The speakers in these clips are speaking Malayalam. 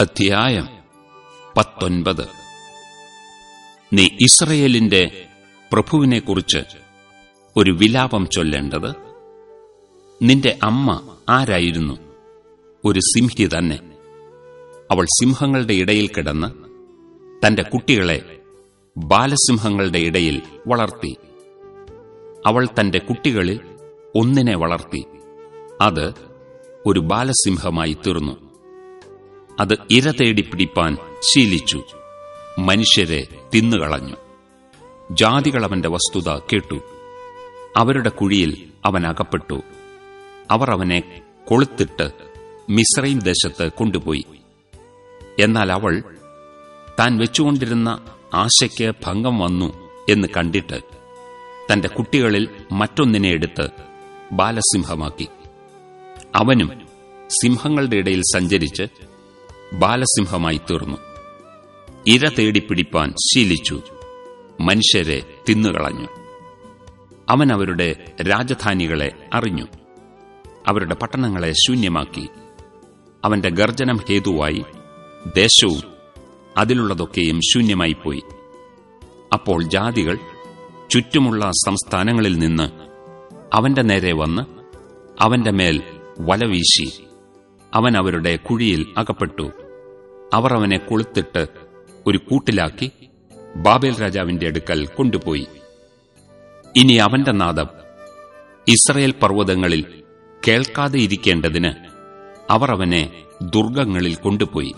അധ്യായം പത്തൊൻപത്. നീ ഇസ്രയേലിന്റെ പ്രഭുവിനെക്കുറിച്ച് ഒരു വിലാപം ചൊല്ലേണ്ടത്? നിന്റെ അമ്മ ആരായിരുന്നു? ഒരു സിംഹി തന്നെ. അവൾ സിംഹങ്ങളുടെ ഇടയിൽ കിടന്ന് തന്റെ കുട്ടികളെ ബാലസിംഹങ്ങളുടെ ഇടയിൽ വളർത്തി. അവൾ തന്റെ കുട്ടികളിൽ ഒന്നിനെ വളർത്തി. അത് ഒരു ബാലസിംഹമായി തീർന്നു. അത് ഇര തേടി പിടിപ്പാൻ ശീലിച്ചു. മനുഷ്യരെ തിന്നുകളഞ്ഞു. ജാതികൾ അവന്റെ വസ്തുത കേട്ടു. അവരുടെ കുഴിയിൽ അവൻ അകപ്പെട്ടു. അവർ അവനെ കൊളുത്തിട്ട് മിശ്രൈം ദേശത്ത് കൊണ്ടുപോയി. എന്നാൽ അവൾ താൻ വെച്ചുകൊണ്ടിരുന്ന ആശയ്ക്ക് ഭംഗം വന്നു എന്ന് കണ്ടിട്ട് തന്റെ കുട്ടികളിൽ മറ്റൊന്നിനെ എടുത്ത് ബാലസിംഹമാക്കി. അവനും സിംഹങ്ങളുടെ ഇടയിൽ സഞ്ചരിച്ച് ബാലസിംഹമായി തീർന്നു. ഇര തേടിപ്പിടിപ്പാൻ ശീലിച്ചു. മനുഷ്യരെ തിന്നുകളഞ്ഞു. അവൻ അവരുടെ രാജധാനികളെ അറിഞ്ഞു. അവരുടെ പട്ടണങ്ങളെ ശൂന്യമാക്കി. അവന്റെ ഗർജനം ഹേതുവായി. ദേശവും അതിലുള്ളതൊക്കെയും ശൂന്യമായിപ്പോയി. അപ്പോൾ ജാതികൾ ചുറ്റുമുള്ള സംസ്ഥാനങ്ങളിൽ നിന്ന് അവന്റെ നേരെ വന്ന് അവന്റെ മേൽ വലവീശി. അവൻ അവരുടെ കുഴിയിൽ അകപ്പെട്ടു. അവർ അവനെ കൊളുത്തിട്ട് ഒരു കൂട്ടിലാക്കി ബാബേൽ രാജാവിന്റെ അടുക്കൽ കൊണ്ടുപോയി. ഇനി അവന്റെ നാദം ഇസ്രയേൽ പർവതങ്ങളിൽ കേൾക്കാതെ ഇരിക്കേണ്ടതിന് അവർ അവനെ ദുർഗങ്ങളിൽ കൊണ്ടുപോയി.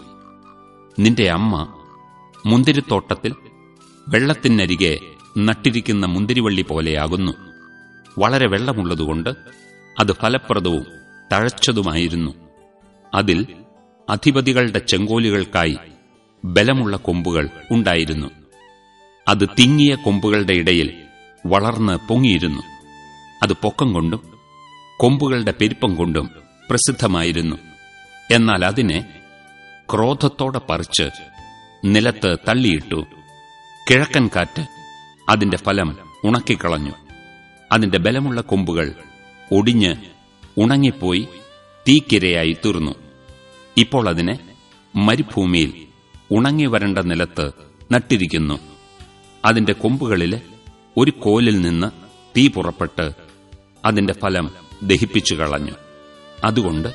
നിന്റെ അമ്മ മുന്തിരിത്തോട്ടത്തിൽ വെള്ളത്തിനരികെ നട്ടിരിക്കുന്ന മുന്തിരിവള്ളി പോലെയാകുന്നു. വളരെ വെള്ളമുള്ളതുകൊണ്ട് അത് ഫലപ്രദവും തഴച്ചതുമായിരുന്നു. അതിൽ അധിപതികളുടെ ചെങ്കോലുകൾക്കായി ബലമുള്ള കൊമ്പുകൾ ഉണ്ടായിരുന്നു. അത് തിങ്ങിയ കൊമ്പുകളുടെ ഇടയിൽ വളർന്ന് പൊങ്ങിയിരുന്നു. അത് പൊക്കം കൊണ്ടും കൊമ്പുകളുടെ പെരുപ്പം കൊണ്ടും പ്രസിദ്ധമായിരുന്നു. എന്നാൽ അതിനെ ക്രോധത്തോടെ പറിച്ച് നിലത്ത് തള്ളിയിട്ടു കിഴക്കൻ കാറ്റ് അതിന്റെ ഫലം ഉണക്കിക്കളഞ്ഞു. അതിന്റെ ബലമുള്ള കൊമ്പുകൾ ഒടിഞ്ഞ് ഉണങ്ങിപ്പോയി തീക്കിരയായി തീർന്നു. ഇപ്പോൾ അതിനെ മരുഭൂമിയിൽ ഉണങ്ങി വരണ്ട നിലത്ത് നട്ടിരിക്കുന്നു. അതിന്റെ കൊമ്പുകളിലെ ഒരു കോലിൽ നിന്ന് തീ പുറപ്പെട്ട് അതിന്റെ ഫലം ദഹിപ്പിച്ചു കളഞ്ഞു. അതുകൊണ്ട്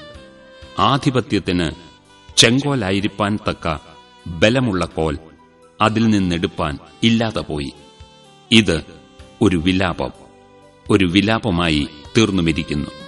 ആധിപത്യത്തിന് ചെങ്കോലായിരിക്കാൻ തക്ക ബലമുള്ള കോൽ അതിൽ നിന്നെടുപ്പാൻ ഇല്ലാതെ പോയി. ഇത് ഒരു വിലാപം ഒരു വിലാപമായി തീർന്നുമിരിക്കുന്നു.